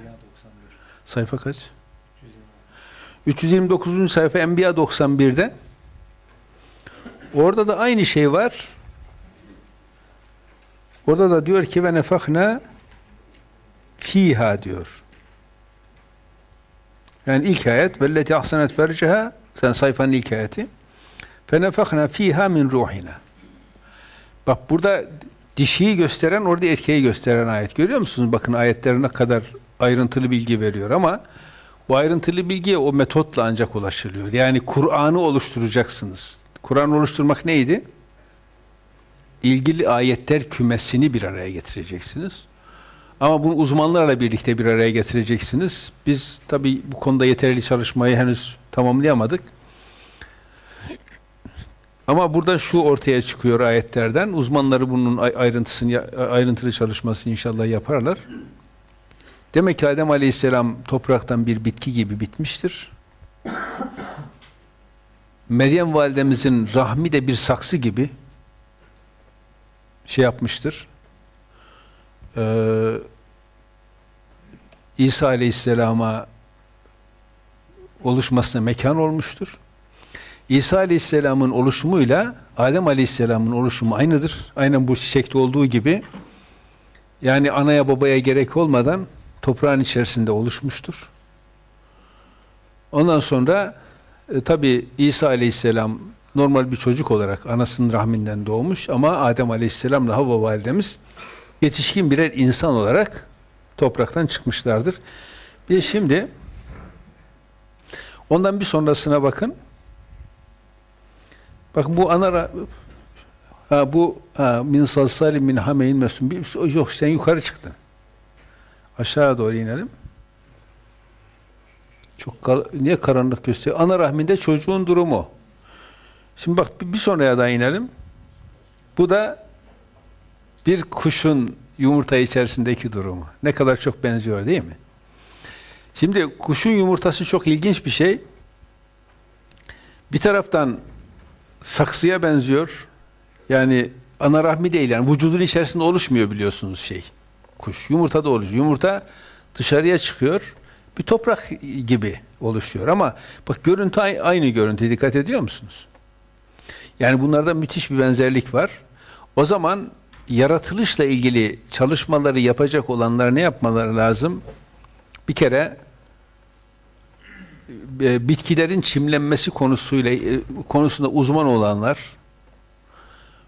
Sayfa kaç? 329. sayfa Enbiya 91'de. Orada da aynı şey var. Orada da diyor ki ve nefakna fiha diyor. Yani ilk ayet velleti ahsenet ferceha sen sayfanın ilk ayeti fenefakna fiha min ruhina. Bak burada dişiyi gösteren orada erkeği gösteren ayet. Görüyor musunuz? Bakın ayetlerine kadar ayrıntılı bilgi veriyor ama bu ayrıntılı bilgiye o metotla ancak ulaşılıyor. Yani Kur'an'ı oluşturacaksınız. Kur'an oluşturmak neydi? İlgili ayetler kümesini bir araya getireceksiniz. Ama bunu uzmanlarla birlikte bir araya getireceksiniz. Biz tabi bu konuda yeterli çalışmayı henüz tamamlayamadık. Ama burada şu ortaya çıkıyor ayetlerden. Uzmanları bunun ayrıntısını ayrıntılı çalışmasını inşallah yaparlar. Demek ki Adem Aleyhisselam topraktan bir bitki gibi bitmiştir. Meryem validemizin rahmi de bir saksı gibi şey yapmıştır. Ee, İsa Aleyhisselam'a oluşmasına mekan olmuştur. İsa Aleyhisselam'ın oluşumuyla Adem Aleyhisselam'ın oluşumu aynıdır. Aynen bu çiçekte olduğu gibi yani anaya babaya gerek olmadan toprağın içerisinde oluşmuştur. Ondan sonra e, tabi İsa Aleyhisselam'ın normal bir çocuk olarak anasının rahminden doğmuş ama Adem Aleyhisselam'la Havva validemiz yetişkin birer insan olarak topraktan çıkmışlardır. Bir şimdi ondan bir sonrasına bakın. Bakın bu ana ha, bu ha, min salsalim min hameyin mesum. Bir, yok sen yukarı çıktın. Aşağı doğru inelim. Çok kar, niye karanlık gösteriyor? Ana rahminde çocuğun durumu. Şimdi bak bir sonraya da inelim. Bu da bir kuşun yumurta içerisindeki durumu. Ne kadar çok benziyor değil mi? Şimdi kuşun yumurtası çok ilginç bir şey. Bir taraftan saksıya benziyor. Yani ana rahmi değil yani vücudun içerisinde oluşmuyor biliyorsunuz şey. Kuş yumurta da oluşuyor. Yumurta dışarıya çıkıyor. Bir toprak gibi oluşuyor ama bak görüntü aynı görüntü dikkat ediyor musunuz? Yani bunlarda müthiş bir benzerlik var. O zaman yaratılışla ilgili çalışmaları yapacak olanlar ne yapmaları lazım? Bir kere e, bitkilerin çimlenmesi konusuyla e, konusunda uzman olanlar,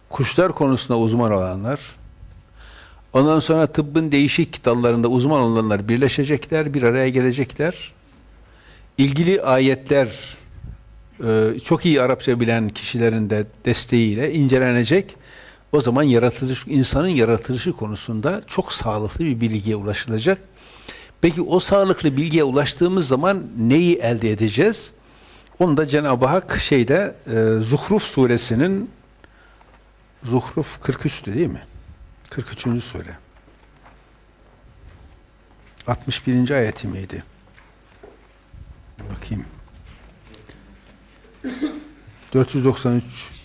kuşlar konusunda uzman olanlar, ondan sonra tıbbın değişik dallarında uzman olanlar birleşecekler, bir araya gelecekler. İlgili ayetler e, çok iyi Arapça bilen kişilerin de desteğiyle incelenecek. O zaman yaratılış, insanın yaratılışı konusunda çok sağlıklı bir bilgiye ulaşılacak. Peki o sağlıklı bilgiye ulaştığımız zaman neyi elde edeceğiz? Onu da Cenab-ı Hak şeyde e, Zuhruf suresinin Zuhruf 43'tü değil mi? 43. sure. 61. ayeti miydi? Bakayım. 493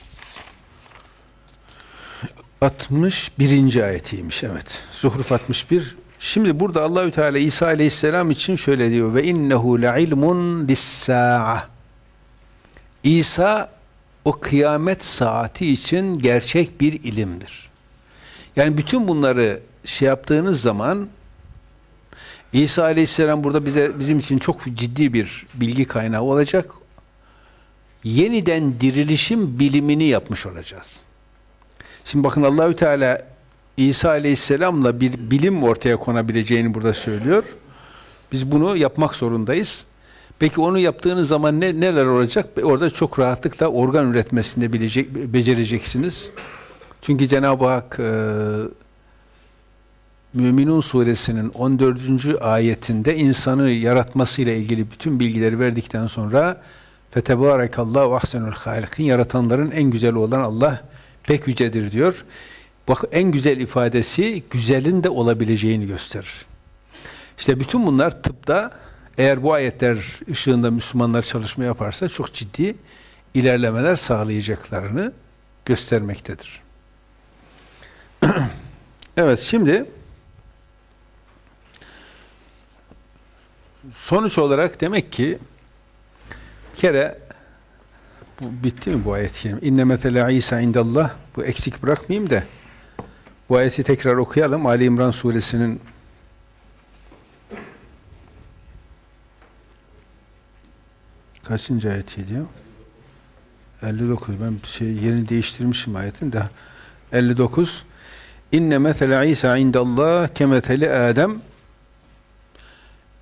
61. ayetiymiş evet. Zuhruf 61. Şimdi burada Allahü Teala İsa Aleyhisselam için şöyle diyor ve innehu la ilmun lis-sa'a. İsa o kıyamet saati için gerçek bir ilimdir. Yani bütün bunları şey yaptığınız zaman İsa Aleyhisselam burada bize bizim için çok ciddi bir bilgi kaynağı olacak. Yeniden dirilişin bilimini yapmış olacağız. Şimdi bakın Allahü Teala İsa Aleyhisselam'la bir bilim ortaya konabileceğini burada söylüyor. Biz bunu yapmak zorundayız. Peki onu yaptığınız zaman ne neler olacak? Orada çok rahatlıkla organ üretmesinde bilecek, becereceksiniz. Çünkü Cenab-ı Hak e, Müminun suresinin 14. ayetinde insanı yaratmasıyla ilgili bütün bilgileri verdikten sonra Fetebarekallahu ahsenul halikin yaratanların en güzeli olan Allah pek yücedir diyor. Bak en güzel ifadesi güzelin de olabileceğini gösterir. İşte bütün bunlar tıpta eğer bu ayetler ışığında Müslümanlar çalışma yaparsa çok ciddi ilerlemeler sağlayacaklarını göstermektedir. evet şimdi sonuç olarak demek ki kere bu bitti mi bu ayet kelime? İnne metele İsa indallah bu eksik bırakmayayım da bu ayeti tekrar okuyalım. Ali İmran suresinin kaçıncı ayetiydi ya? 59. Ben şey yerini değiştirmişim ayetin de. 59. İnne mesele İsa indallah kemeteli Adem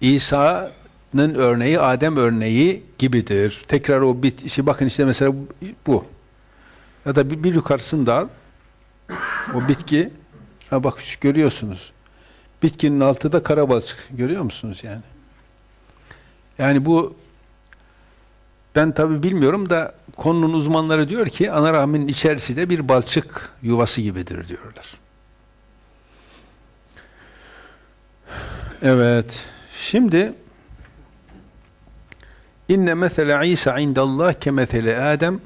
İsa'nın örneği Adem örneği gibidir. Tekrar o bit, işte bakın işte mesela bu. Ya da bir, bir yukarısında. O bitki ha bak görüyorsunuz. Bitkinin altı da karabalçık. Görüyor musunuz yani? Yani bu ben tabi bilmiyorum da konunun uzmanları diyor ki ana rahminin içerisi de bir balçık yuvası gibidir diyorlar. Evet. Şimdi inne mesele İsa indallah ke mesele Adem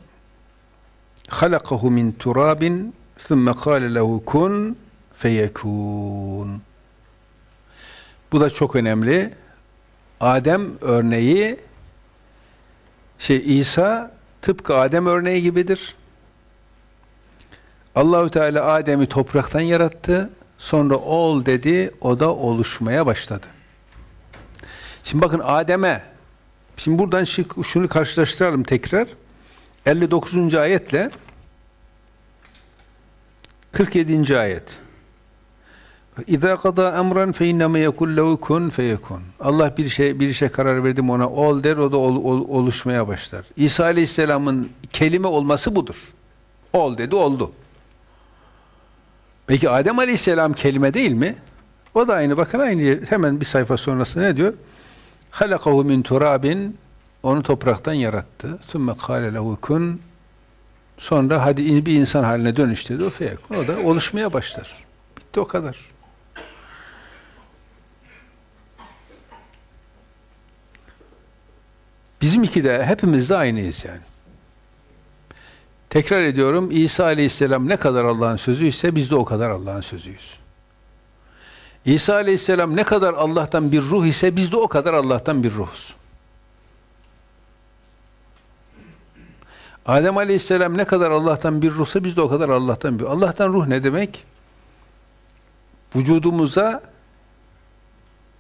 halakahu min turabin thumme kâle lehu kun feyekûn. Bu da çok önemli. Adem örneği şey İsa tıpkı Adem örneği gibidir. Allahü Teala Adem'i topraktan yarattı. Sonra ol dedi, o da oluşmaya başladı. Şimdi bakın Adem'e, şimdi buradan şunu karşılaştıralım tekrar. 59. ayetle 47. ayet. İza kada emran fe inneme yekul lehu kun feyekun. Allah bir şey bir işe karar verdi ona ol der o da ol, ol, oluşmaya başlar. İsa Aleyhisselam'ın kelime olması budur. Ol dedi oldu. Peki Adem Aleyhisselam kelime değil mi? O da aynı bakın aynı hemen bir sayfa sonrası ne diyor? Halakahu min turabin onu topraktan yarattı. Sümme kâle lehu kun sonra hadi bir insan haline dönüş dedi o feyekun. O da oluşmaya başlar. Bitti o kadar. Bizim iki de hepimiz de aynıyız yani. Tekrar ediyorum İsa Aleyhisselam ne kadar Allah'ın sözü ise biz de o kadar Allah'ın sözüyüz. İsa Aleyhisselam ne kadar Allah'tan bir ruh ise biz de o kadar Allah'tan bir ruhuz. Adem Aleyhisselam ne kadar Allah'tan bir ruhsa biz de o kadar Allah'tan bir. Allah'tan ruh ne demek? Vücudumuza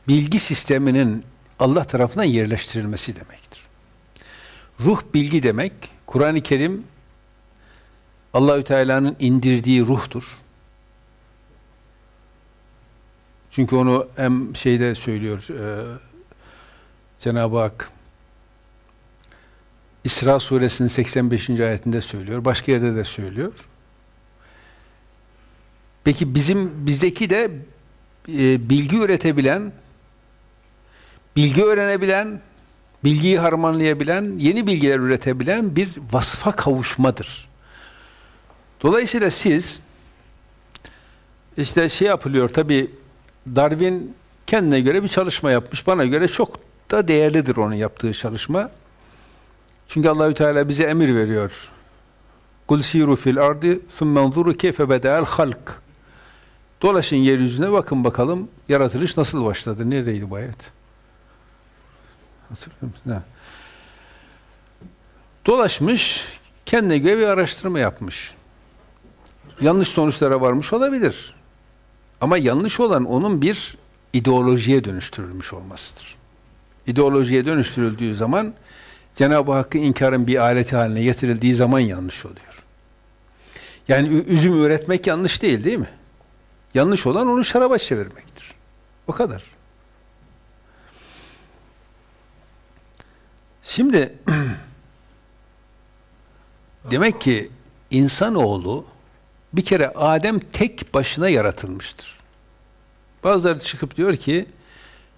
bilgi sisteminin Allah tarafından yerleştirilmesi demektir. Ruh bilgi demek. Kur'an-ı Kerim Allahü Teala'nın indirdiği ruhtur. Çünkü onu hem şeyde söylüyor e, Cenab-ı Hak İsra suresinin 85. ayetinde söylüyor. Başka yerde de söylüyor. Peki bizim bizdeki de e, bilgi üretebilen, bilgi öğrenebilen, bilgiyi harmanlayabilen, yeni bilgiler üretebilen bir vasfa kavuşmadır. Dolayısıyla siz işte şey yapılıyor tabi Darwin kendine göre bir çalışma yapmış. Bana göre çok da değerlidir onun yaptığı çalışma. Çünkü Allahü Teala bize emir veriyor. Kul siru fil ardi thumma anzuru keyfe beda'al halk. Dolaşın yeryüzüne bakın bakalım yaratılış nasıl başladı? Neredeydi bu ayet? Hatırlıyor musun? Dolaşmış, kendine göre bir araştırma yapmış. Yanlış sonuçlara varmış olabilir. Ama yanlış olan onun bir ideolojiye dönüştürülmüş olmasıdır. İdeolojiye dönüştürüldüğü zaman Cenab-ı Hakk'ı inkarın bir aleti haline getirildiği zaman yanlış oluyor. Yani üzüm üretmek yanlış değil değil mi? Yanlış olan onu şaraba çevirmektir. O kadar. Şimdi demek ki insanoğlu bir kere Adem tek başına yaratılmıştır. Bazıları çıkıp diyor ki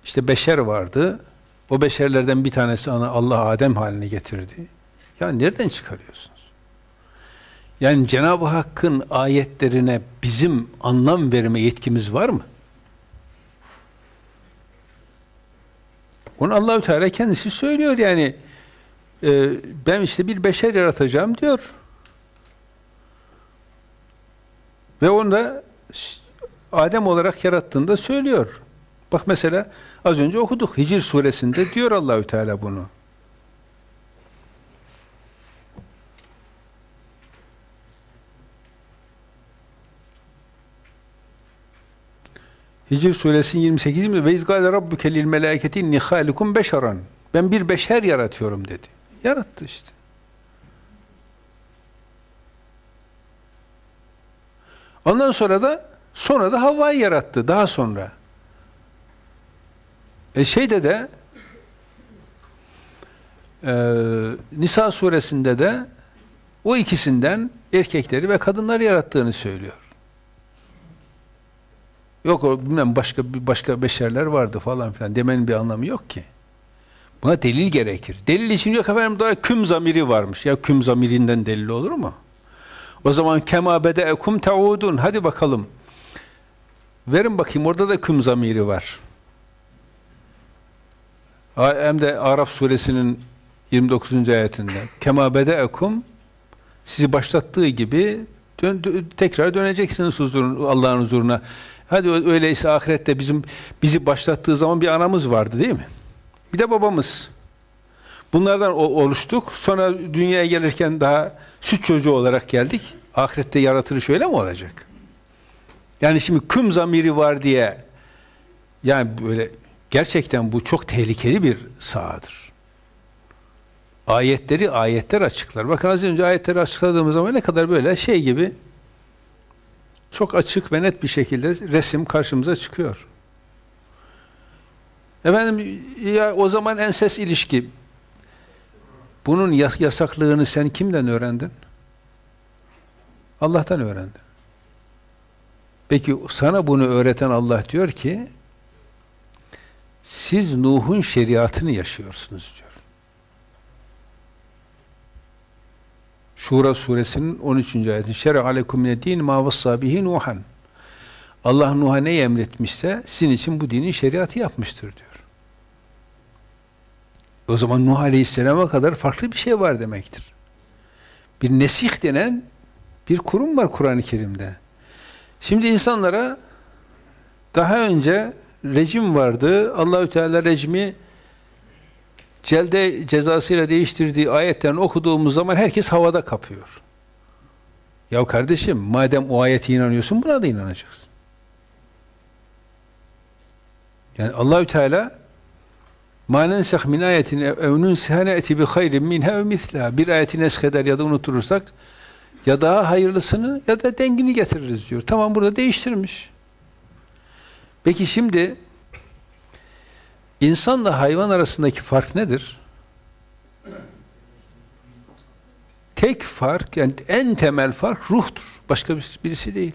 işte beşer vardı. O beşerlerden bir tanesi Allah Adem haline getirdi. Ya nereden çıkarıyorsunuz? Yani Cenab-ı Hakk'ın ayetlerine bizim anlam verme yetkimiz var mı? Onu Allahü Teala kendisi söylüyor yani e, ben işte bir beşer yaratacağım diyor. Ve onu da Adem olarak yarattığında söylüyor. Bak mesela az önce okuduk Hicr suresinde diyor Allahü Teala bunu. Hicr suresi 28. ve izgâle rabbuke lil melâketi inni hâlikum beşeran. Ben bir beşer yaratıyorum dedi. Yarattı işte. Ondan sonra da sonra da Havva'yı yarattı daha sonra. E şeyde de e, Nisa suresinde de o ikisinden erkekleri ve kadınları yarattığını söylüyor. Yok bilmem başka başka beşerler vardı falan filan demenin bir anlamı yok ki. Buna delil gerekir. Delil için yok efendim daha küm zamiri varmış. Ya küm zamirinden delil olur mu? O zaman kema bedeekum taudun. Hadi bakalım. Verin bakayım orada da küm zamiri var. Hem de Araf suresinin 29. ayetinde. Kema bedeekum sizi başlattığı gibi dön, tekrar döneceksiniz huzurun, Allah'ın huzuruna. Hadi öyleyse ahirette bizim bizi başlattığı zaman bir anamız vardı değil mi? Bir de babamız. Bunlardan oluştuk. Sonra dünyaya gelirken daha süt çocuğu olarak geldik. Ahirette yaratılış öyle mi olacak? Yani şimdi küm zamiri var diye yani böyle gerçekten bu çok tehlikeli bir sahadır. Ayetleri ayetler açıklar. Bakın az önce ayetleri açıkladığımız zaman ne kadar böyle şey gibi çok açık ve net bir şekilde resim karşımıza çıkıyor. Efendim ya o zaman enses ilişki bunun yasaklığını sen kimden öğrendin? Allah'tan öğrendin. Peki sana bunu öğreten Allah diyor ki siz Nuh'un şeriatını yaşıyorsunuz diyor. Şura suresinin 13. ayeti. Şer'a alekum din ma vassa bihi Nuhan. Allah Nuh'a ne emretmişse sizin için bu dinin şeriatı yapmıştır diyor. O zaman Nuh Aleyhisselam'a kadar farklı bir şey var demektir. Bir nesih denen bir kurum var Kur'an-ı Kerim'de. Şimdi insanlara daha önce rejim vardı. Allahü Teala rejimi celde cezasıyla değiştirdiği ayetten okuduğumuz zaman herkes havada kapıyor. Ya kardeşim madem o ayete inanıyorsun buna da inanacaksın. Yani Allahü Teala Ayetin ev nunsihane eti bi hayrin minha ev misla. Bir ayeti nesheder ya da unuturursak ya daha hayırlısını ya da dengini getiririz diyor. Tamam burada değiştirmiş. Peki şimdi insanla hayvan arasındaki fark nedir? Tek fark, yani en temel fark ruhtur. Başka birisi değil.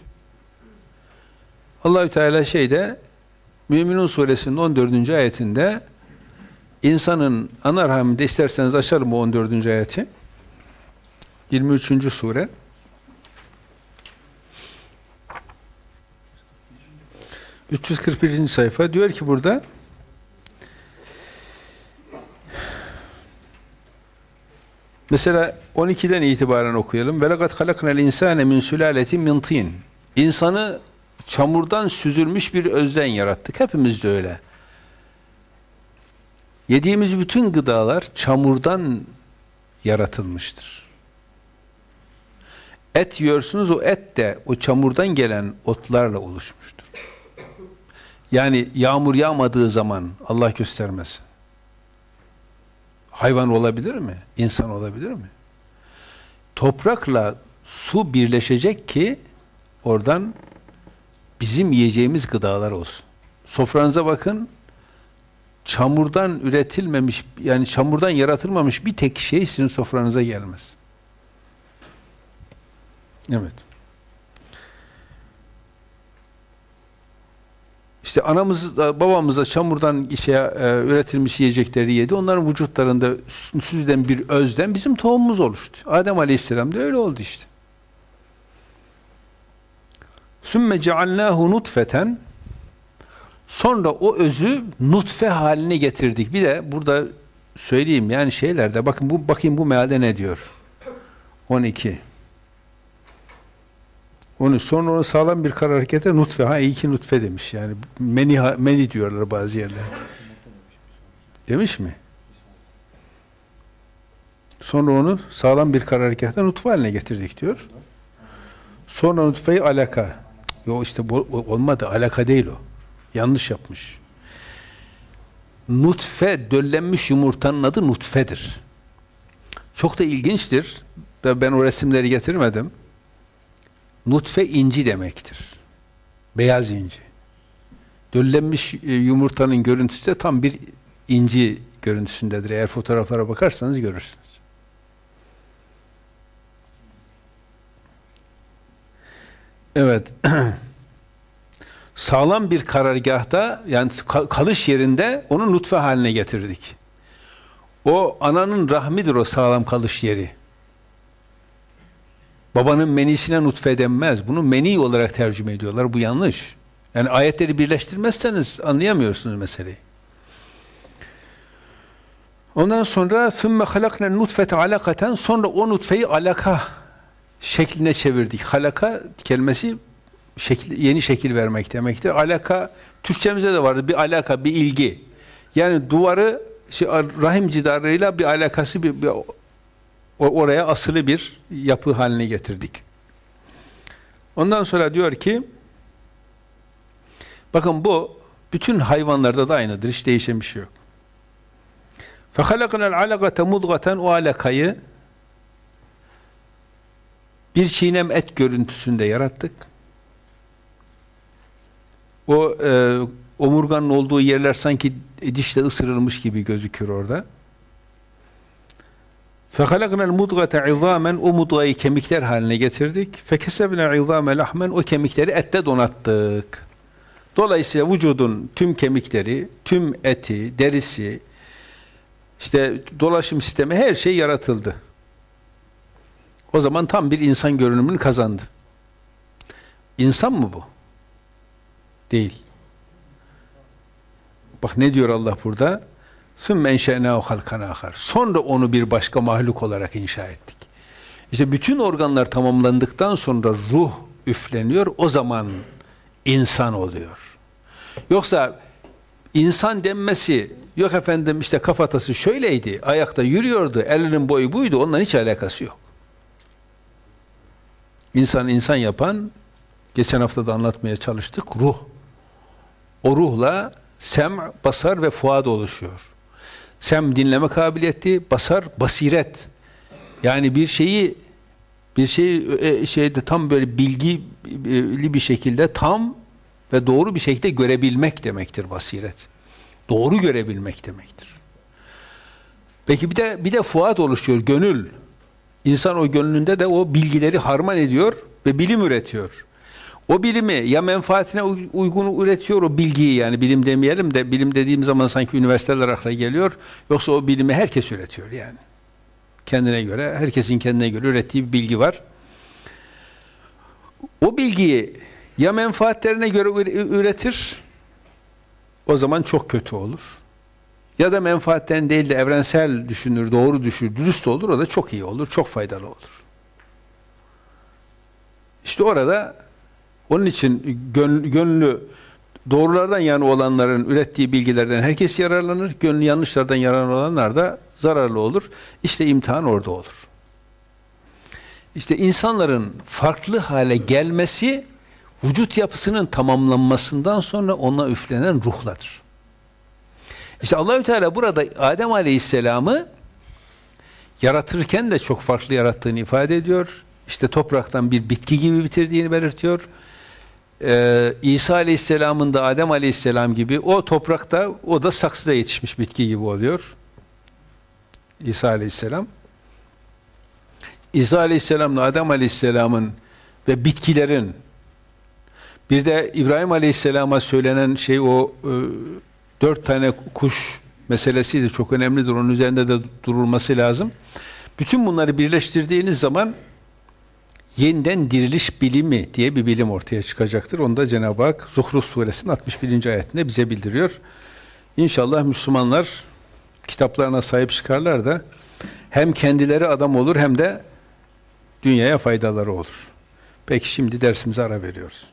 Allahü Teala şeyde Müminun suresinin 14. ayetinde insanın ana rahminde isterseniz açalım o 14. ayeti. 23. sure. ...341. sayfa diyor ki burada... Mesela 12'den itibaren okuyalım. وَلَقَدْ خَلَقْنَا الْاِنْسَانَ مِنْ سُلَالَةٍ مِنْ طِينَ İnsanı çamurdan süzülmüş bir özden yarattık. Hepimiz de öyle. Yediğimiz bütün gıdalar çamurdan yaratılmıştır. Et yiyorsunuz, o et de o çamurdan gelen otlarla oluşmuştur. Yani yağmur yağmadığı zaman Allah göstermesin. Hayvan olabilir mi? İnsan olabilir mi? Toprakla su birleşecek ki oradan bizim yiyeceğimiz gıdalar olsun. Sofranıza bakın, çamurdan üretilmemiş, yani çamurdan yaratılmamış bir tek şey sizin sofranıza gelmez. Evet. İşte anamız da babamız da çamurdan şey, e, üretilmiş yiyecekleri yedi. Onların vücutlarında süzden bir özden bizim tohumumuz oluştu. Adem Aleyhisselam da öyle oldu işte. Sümme cealnâhu nutfeten Sonra o özü nutfe haline getirdik. Bir de burada söyleyeyim yani şeylerde bakın bu bakayım bu mealde ne diyor? 12. Onu sonra onu sağlam bir karar harekete nutfe ha iyi ki nutfe demiş yani meni meni diyorlar bazı yerlerde. Demiş mi? Sonra onu sağlam bir karar harekete nutfe haline getirdik diyor. Sonra nutfeyi alaka. Yok işte bu, olmadı. Alaka değil o. Yanlış yapmış. Nutfe, döllenmiş yumurtanın adı nutfedir. Çok da ilginçtir. Ben o resimleri getirmedim. Nutfe inci demektir. Beyaz inci. Döllenmiş e, yumurtanın görüntüsü de tam bir inci görüntüsündedir. Eğer fotoğraflara bakarsanız görürsünüz. Evet. sağlam bir karargahta yani kalış yerinde onu nutfe haline getirdik. O ananın rahmidir o sağlam kalış yeri. Babanın menisine nutfe denmez. Bunu meni olarak tercüme ediyorlar. Bu yanlış. Yani ayetleri birleştirmezseniz anlayamıyorsunuz meseleyi. Ondan sonra ثُمَّ خَلَقْنَا nutfete alakaten sonra o nutfeyi alaka şekline çevirdik. Halaka kelimesi şekil, yeni şekil vermek demektir. Alaka, Türkçemizde de vardır bir alaka, bir ilgi. Yani duvarı, şey, rahim cidarıyla bir alakası, bir, bir oraya asılı bir yapı haline getirdik. Ondan sonra diyor ki, bakın bu bütün hayvanlarda da aynıdır, hiç değişen bir şey yok. فَخَلَقْنَا الْعَلَقَةَ مُضْغَةً O alakayı bir çiğnem et görüntüsünde yarattık. O e, omurganın olduğu yerler sanki dişle ısırılmış gibi gözükür orada. فَخَلَقْنَا الْمُدْغَةَ عِظَامًا O mudgayı kemikler haline getirdik. فَكَسَبْنَا عِظَامَ لَحْمًا O kemikleri ette donattık. Dolayısıyla vücudun tüm kemikleri, tüm eti, derisi, işte dolaşım sistemi her şey yaratıldı. O zaman tam bir insan görünümünü kazandı. İnsan mı bu? Değil. Bak ne diyor Allah burada? ثُمَّ اَنْشَأْنَاهُ خَلْقًا آخَرٍ Sonra onu bir başka mahluk olarak inşa ettik. İşte bütün organlar tamamlandıktan sonra ruh üfleniyor, o zaman insan oluyor. Yoksa insan denmesi, yok efendim işte kafatası şöyleydi, ayakta yürüyordu, elinin boyu buydu, ondan hiç alakası yok. İnsan insan yapan, geçen hafta da anlatmaya çalıştık, ruh. O ruhla sem, basar ve fuad oluşuyor. Sem dinleme kabiliyeti, basar basiret. Yani bir şeyi bir şeyi e, şeyde tam böyle bilgili bir şekilde tam ve doğru bir şekilde görebilmek demektir basiret. Doğru görebilmek demektir. Peki bir de bir de fuat oluşuyor, gönül. İnsan o gönlünde de o bilgileri harman ediyor ve bilim üretiyor. O bilimi ya menfaatine uygun üretiyor o bilgiyi yani bilim demeyelim de bilim dediğim zaman sanki üniversiteler akla geliyor. Yoksa o bilimi herkes üretiyor yani. Kendine göre, herkesin kendine göre ürettiği bir bilgi var. O bilgiyi ya menfaatlerine göre üretir, o zaman çok kötü olur. Ya da menfaatten değil de evrensel düşünür, doğru düşünür, dürüst olur, o da çok iyi olur, çok faydalı olur. İşte orada onun için gönlü, doğrulardan yani olanların ürettiği bilgilerden herkes yararlanır, gönlü yanlışlardan yararlananlar da zararlı olur. İşte imtihan orada olur. İşte insanların farklı hale gelmesi vücut yapısının tamamlanmasından sonra ona üflenen ruhladır. İşte Allahü Teala burada Adem Aleyhisselam'ı yaratırken de çok farklı yarattığını ifade ediyor. İşte topraktan bir bitki gibi bitirdiğini belirtiyor. Ee, İsa Aleyhisselam'ın da Adem Aleyhisselam gibi o toprakta o da saksıda yetişmiş bitki gibi oluyor. İsa Aleyhisselam. İsa Aleyhisselam'la Adem Aleyhisselam'ın ve bitkilerin bir de İbrahim Aleyhisselam'a söylenen şey o e, dört tane kuş meselesi de çok önemlidir. Onun üzerinde de durulması lazım. Bütün bunları birleştirdiğiniz zaman yeniden diriliş bilimi diye bir bilim ortaya çıkacaktır. Onu da Cenab-ı Hak Zuhruf suresinin 61. ayetinde bize bildiriyor. İnşallah Müslümanlar kitaplarına sahip çıkarlar da hem kendileri adam olur hem de dünyaya faydaları olur. Peki şimdi dersimize ara veriyoruz.